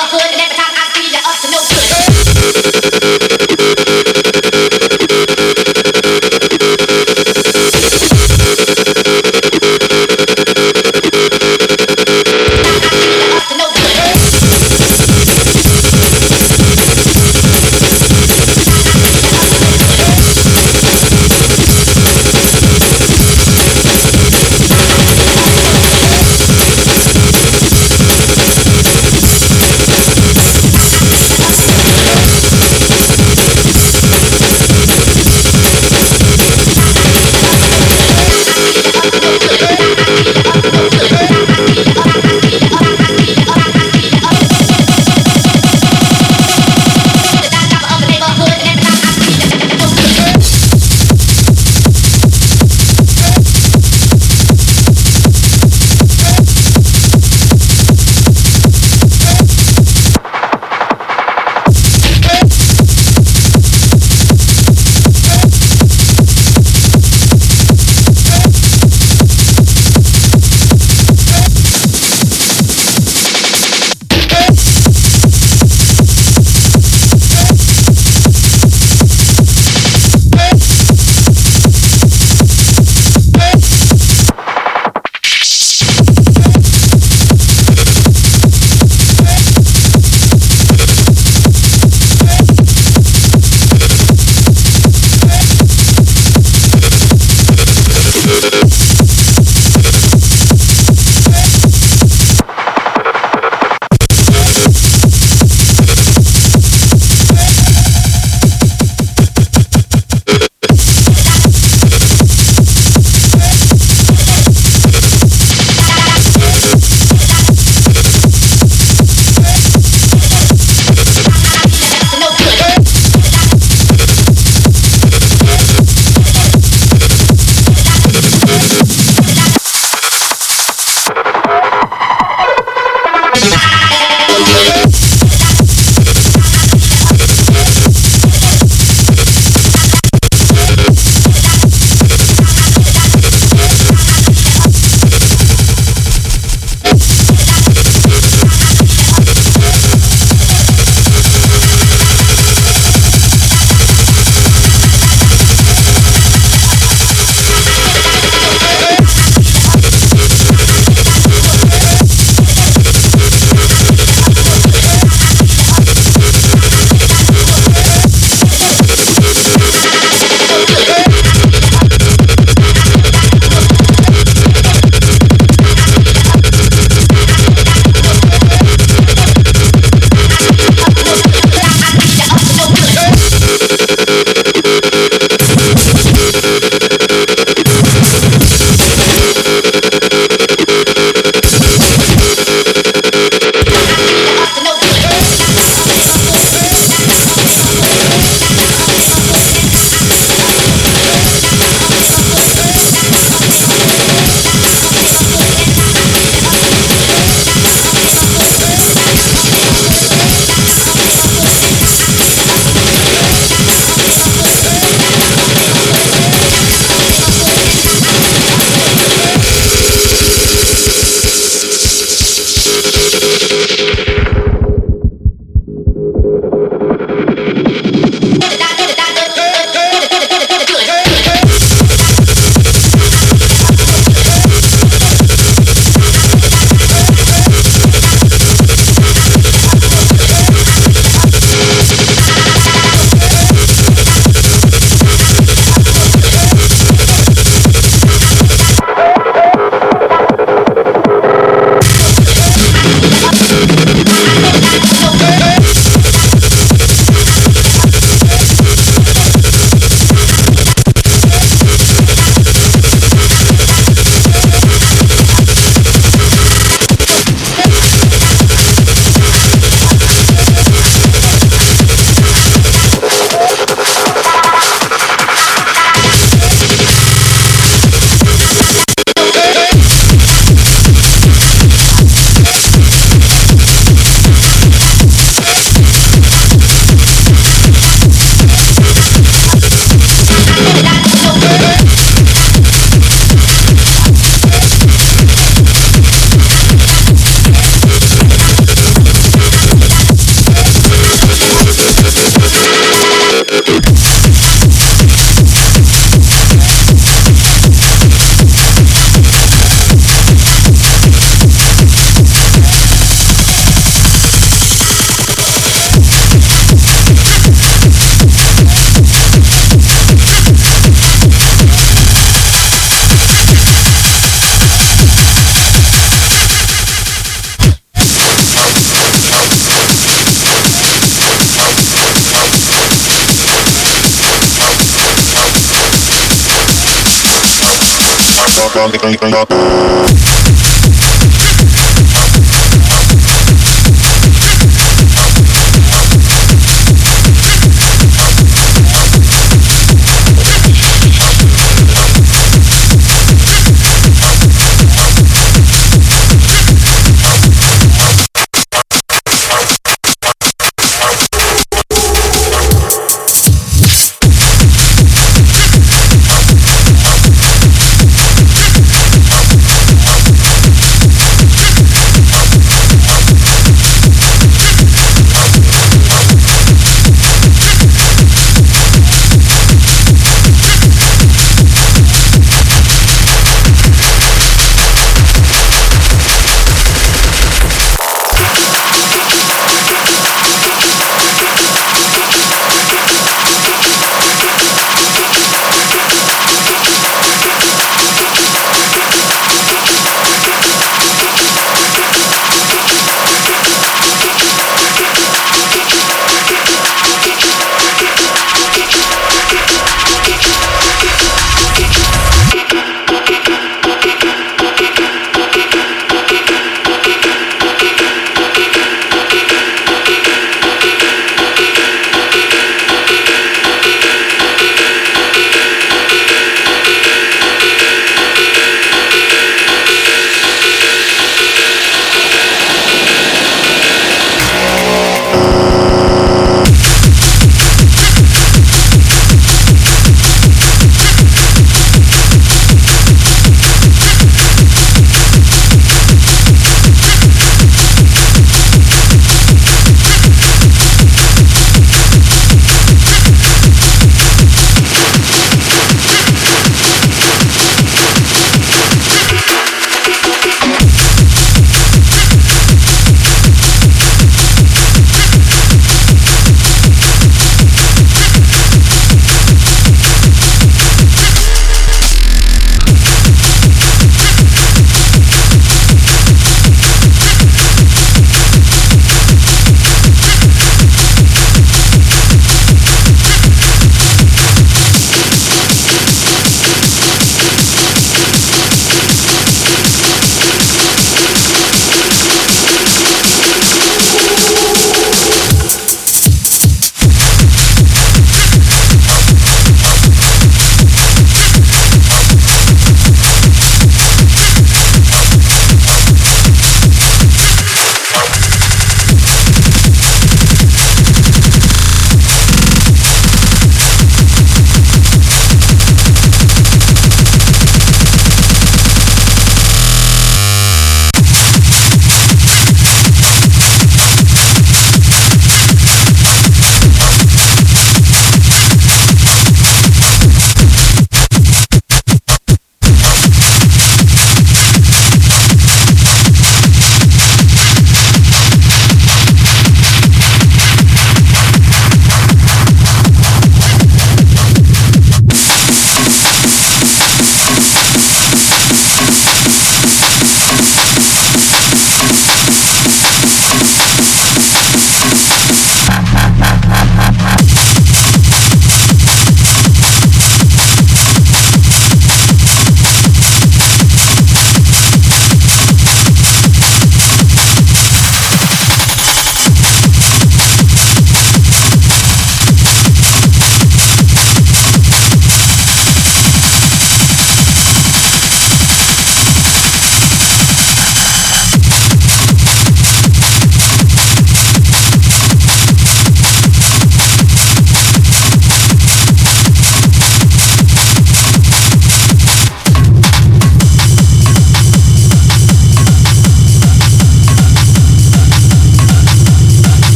and every time I Gracias.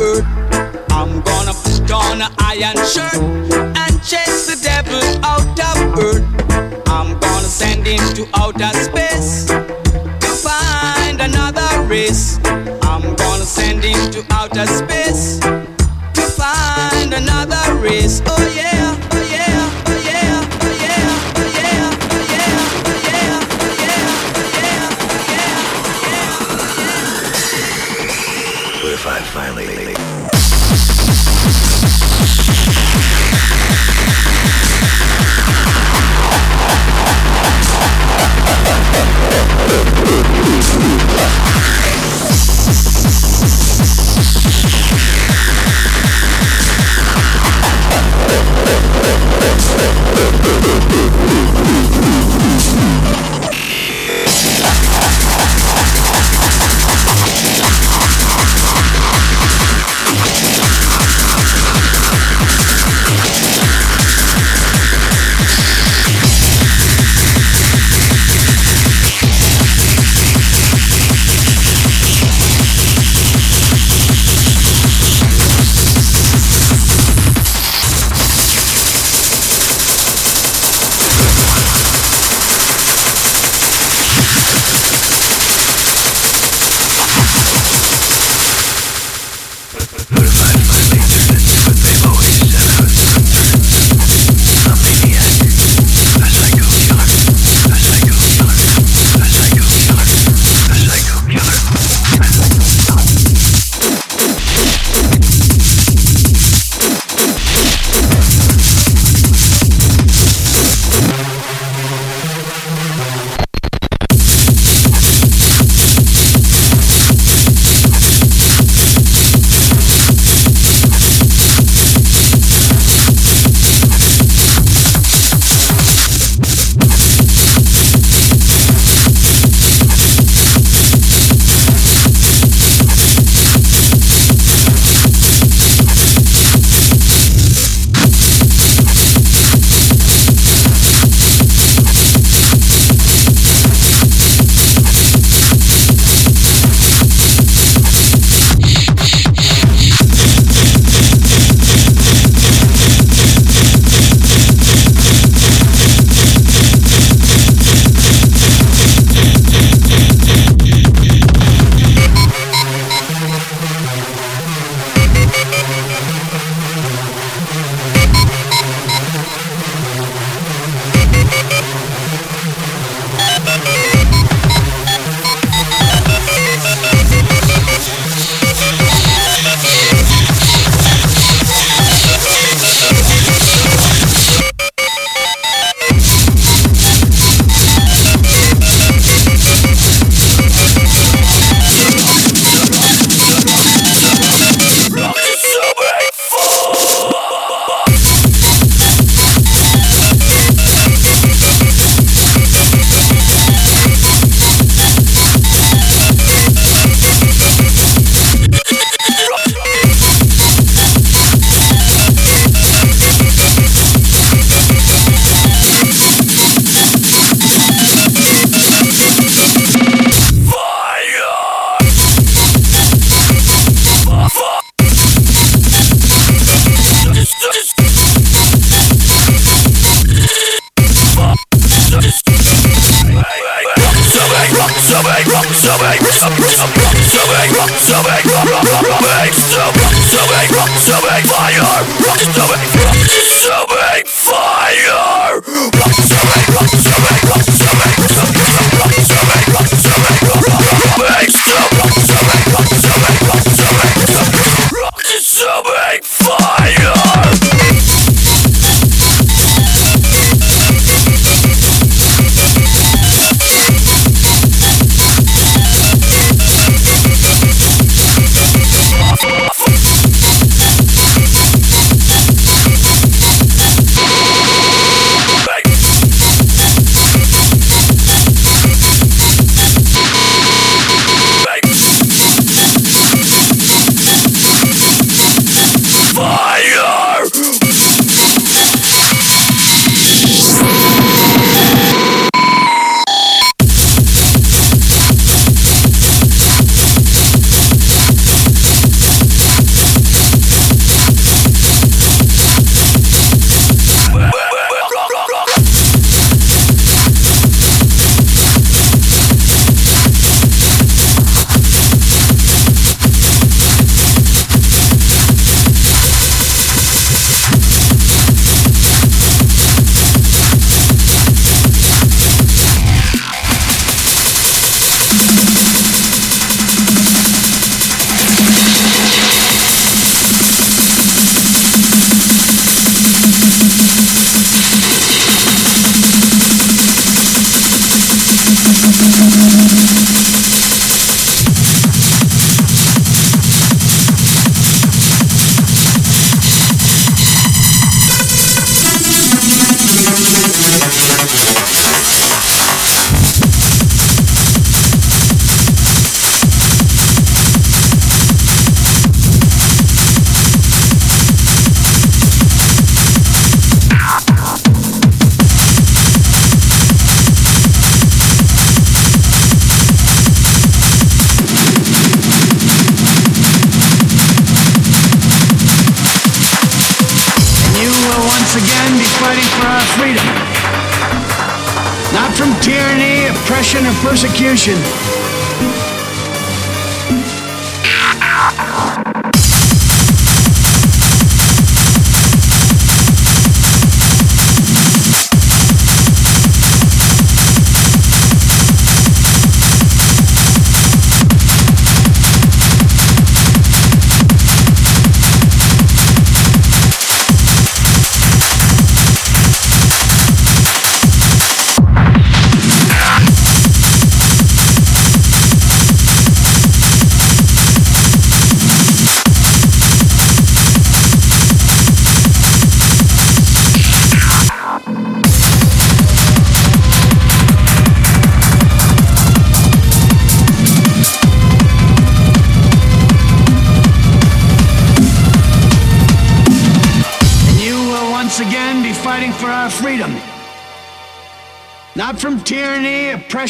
Earth. I'm gonna put on an iron shirt and chase the devil out of earth. I'm gonna send him to outer space to find another race. I'm gonna send him to outer space to find another race. Oh yeah, finally.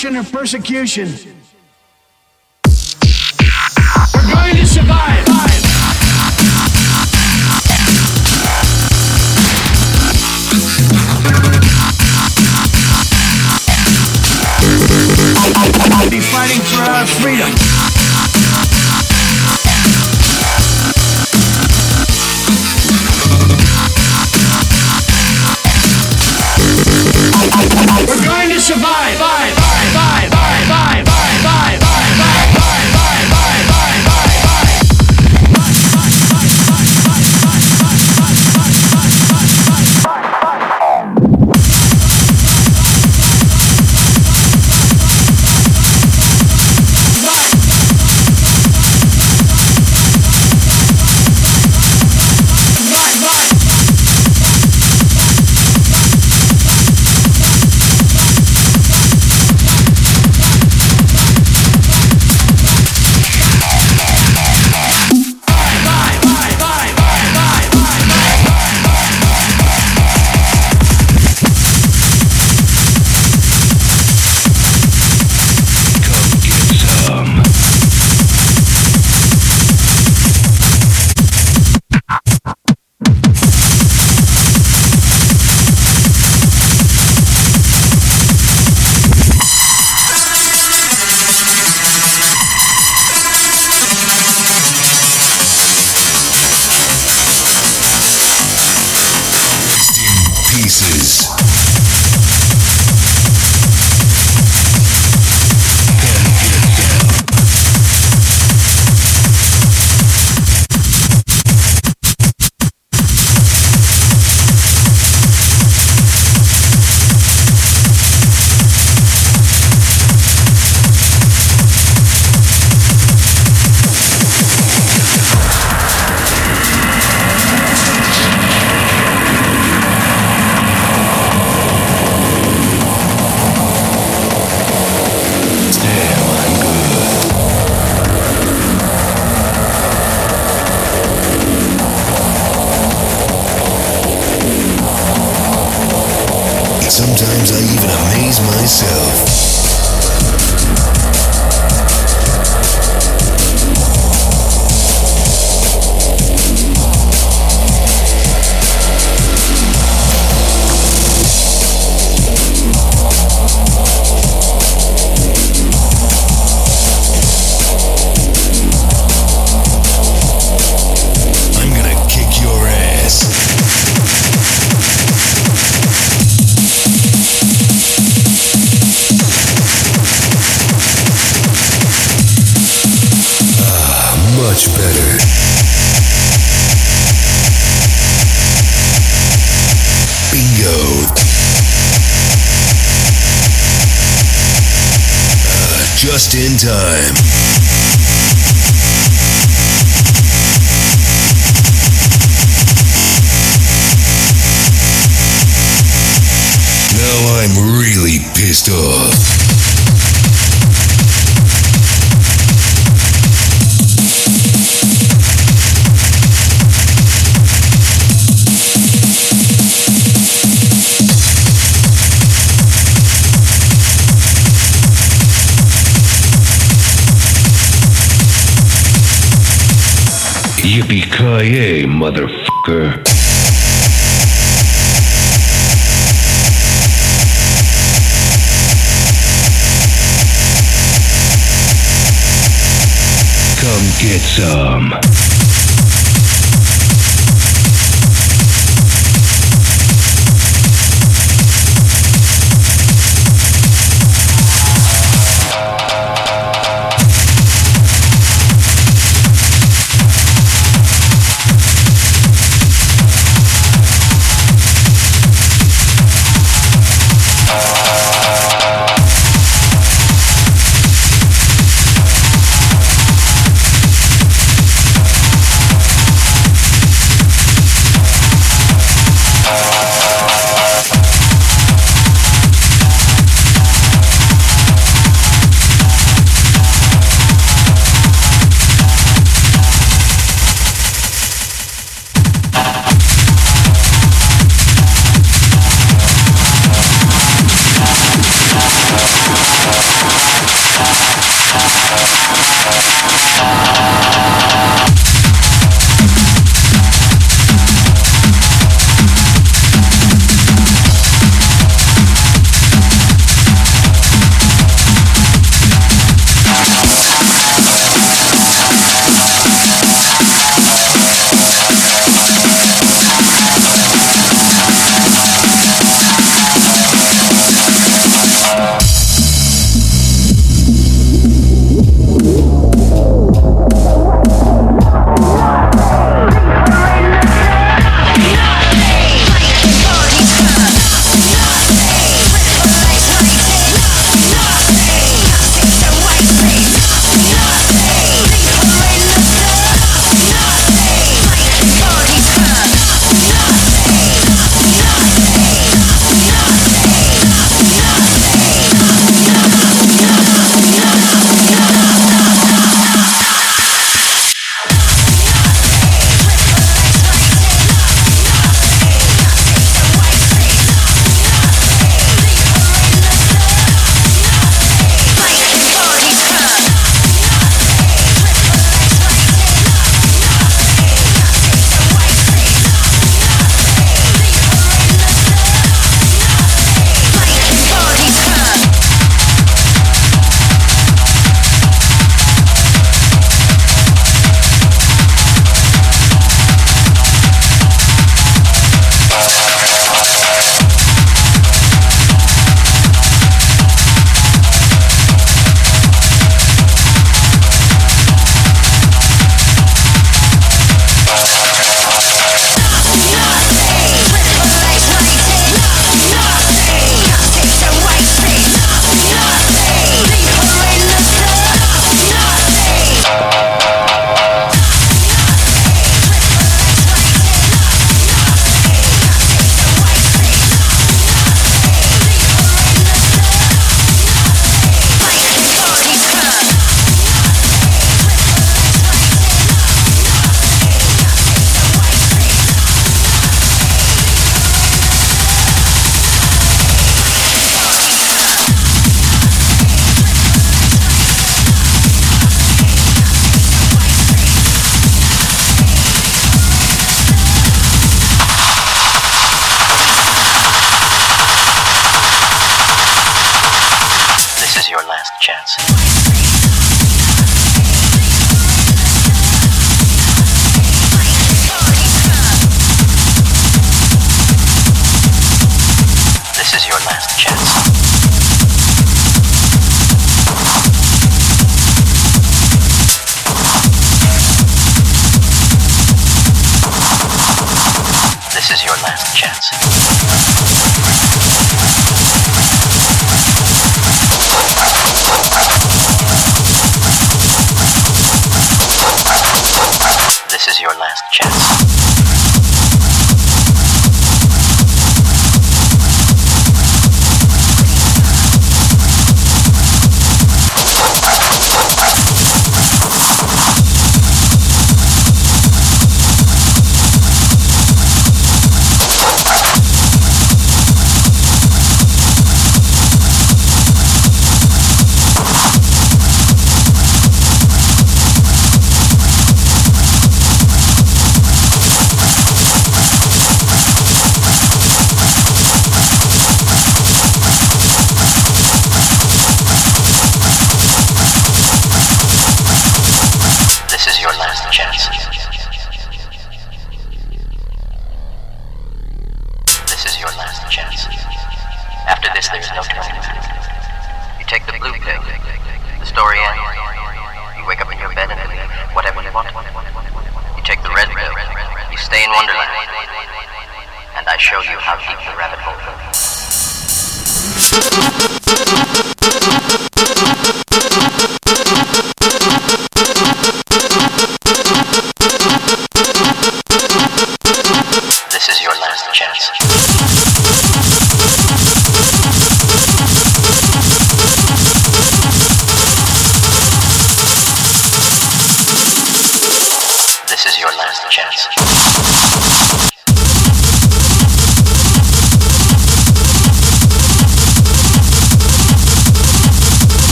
oppression persecution. just in time. Now I'm really pissed off. MIA, motherfucker. Come get some.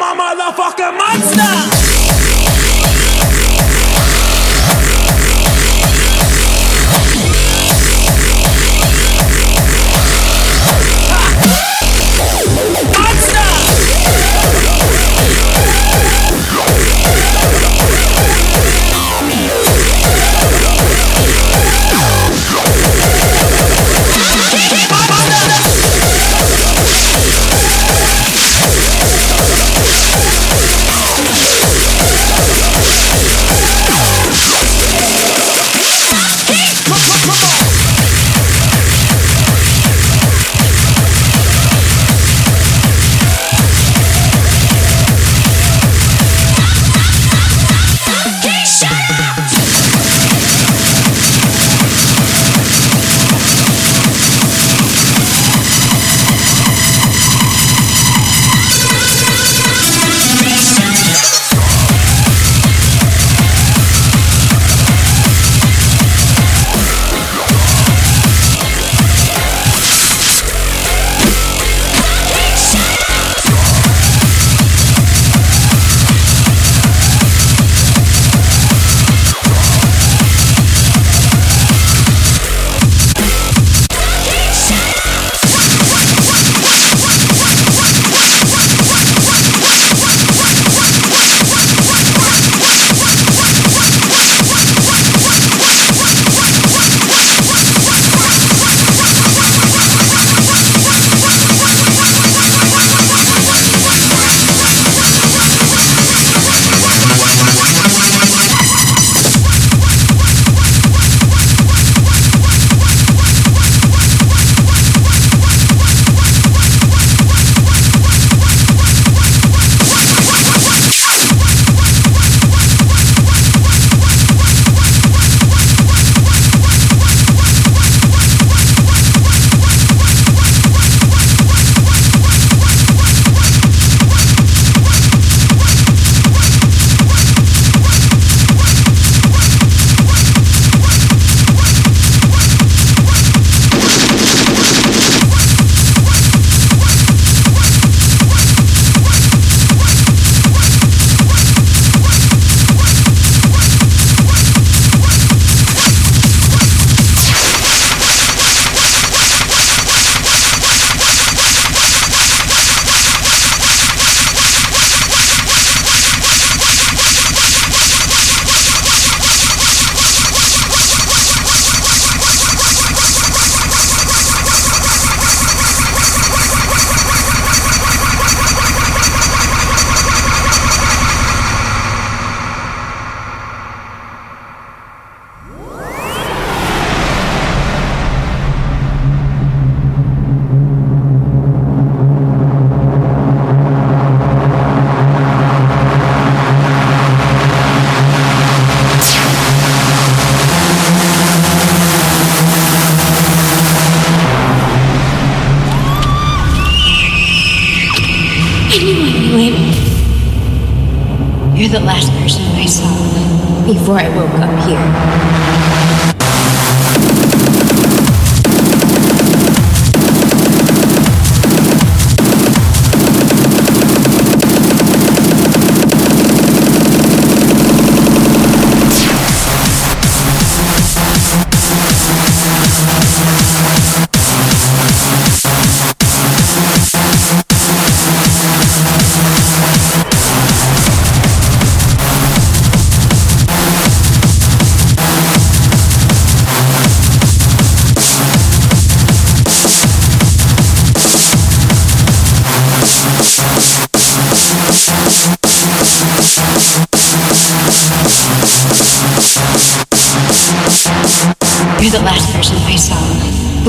I'm a motherfucking monster.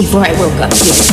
Before I woke up here.